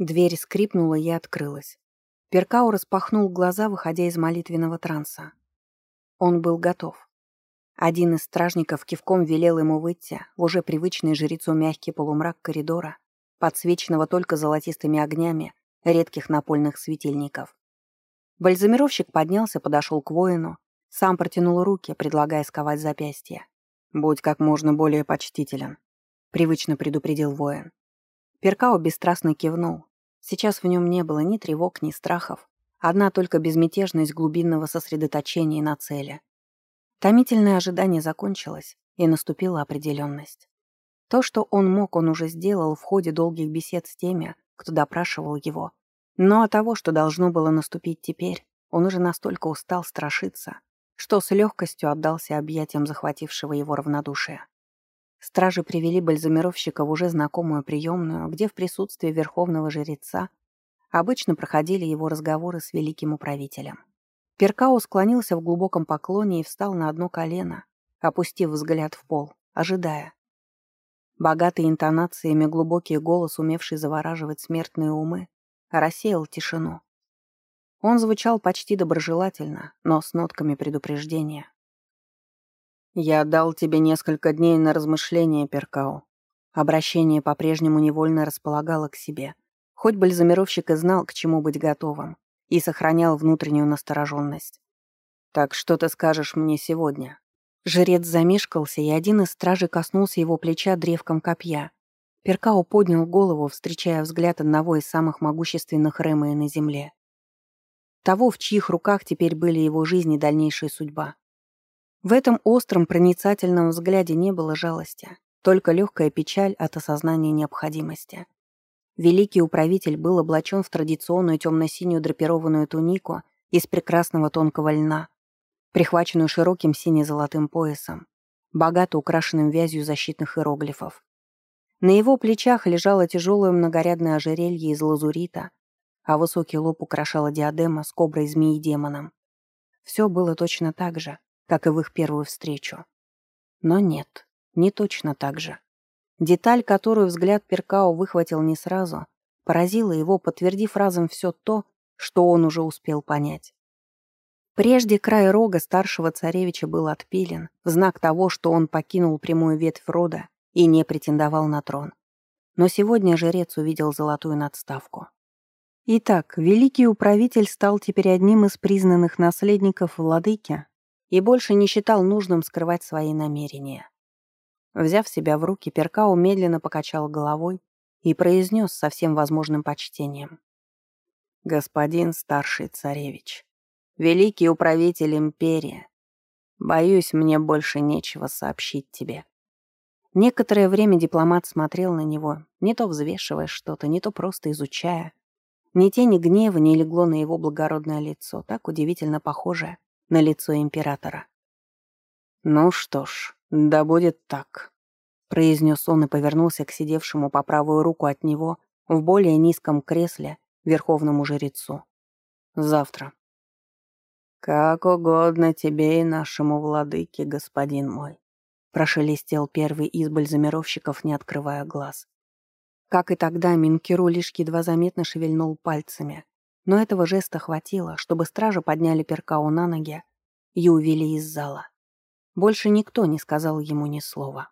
Дверь скрипнула и открылась. Перкау распахнул глаза, выходя из молитвенного транса. Он был готов. Один из стражников кивком велел ему выйти в уже привычный жрецу мягкий полумрак коридора, подсвеченного только золотистыми огнями редких напольных светильников. Бальзамировщик поднялся, подошел к воину, сам протянул руки, предлагая сковать запястье. «Будь как можно более почтителен», — привычно предупредил воин. Перкао бесстрастно кивнул. Сейчас в нем не было ни тревог, ни страхов. Одна только безмятежность глубинного сосредоточения на цели. Томительное ожидание закончилось, и наступила определенность. То, что он мог, он уже сделал в ходе долгих бесед с теми, кто допрашивал его. Но от того, что должно было наступить теперь, он уже настолько устал страшиться, что с легкостью отдался объятиям захватившего его равнодушия. Стражи привели бальзамировщика в уже знакомую приемную, где в присутствии верховного жреца обычно проходили его разговоры с великим управителем. Перкао склонился в глубоком поклоне и встал на одно колено, опустив взгляд в пол, ожидая. Богатый интонациями глубокий голос, умевший завораживать смертные умы, рассеял тишину. Он звучал почти доброжелательно, но с нотками предупреждения. «Я дал тебе несколько дней на размышление, Перкао». Обращение по-прежнему невольно располагало к себе. Хоть бальзамировщик и знал, к чему быть готовым, и сохранял внутреннюю настороженность. «Так что ты скажешь мне сегодня?» Жрец замешкался, и один из стражей коснулся его плеча древком копья. Перкао поднял голову, встречая взгляд одного из самых могущественных Рэмэя на земле. Того, в чьих руках теперь были его жизнь и дальнейшая судьба. В этом остром проницательном взгляде не было жалости, только легкая печаль от осознания необходимости. Великий управитель был облачен в традиционную темно-синюю драпированную тунику из прекрасного тонкого льна, прихваченную широким сине-золотым поясом, богато украшенным вязью защитных иероглифов. На его плечах лежало тяжелое многорядное ожерелье из лазурита, а высокий лоб украшала диадема с коброй змеи демоном. Все было точно так же, как и в их первую встречу. Но нет, не точно так же. Деталь, которую взгляд Перкао выхватил не сразу, поразила его, подтвердив разом все то, что он уже успел понять. Прежде край рога старшего царевича был отпилен, в знак того, что он покинул прямую ветвь рода и не претендовал на трон. Но сегодня жрец увидел золотую надставку. Итак, великий управитель стал теперь одним из признанных наследников владыки и больше не считал нужным скрывать свои намерения. Взяв себя в руки, Перкау медленно покачал головой и произнес со всем возможным почтением. «Господин старший царевич, великий управитель империи, боюсь, мне больше нечего сообщить тебе». Некоторое время дипломат смотрел на него, не то взвешивая что-то, не то просто изучая. Ни тени гнева не легло на его благородное лицо, так удивительно похожее на лицо императора. «Ну что ж, да будет так», — произнес он и повернулся к сидевшему по правую руку от него в более низком кресле верховному жрецу. «Завтра». «Как угодно тебе и нашему владыке, господин мой», Прошелестел первый из бальзамировщиков, не открывая глаз. Как и тогда, Минкиру лишь едва заметно шевельнул пальцами. Но этого жеста хватило, чтобы стражи подняли Перкау на ноги и увели из зала. Больше никто не сказал ему ни слова.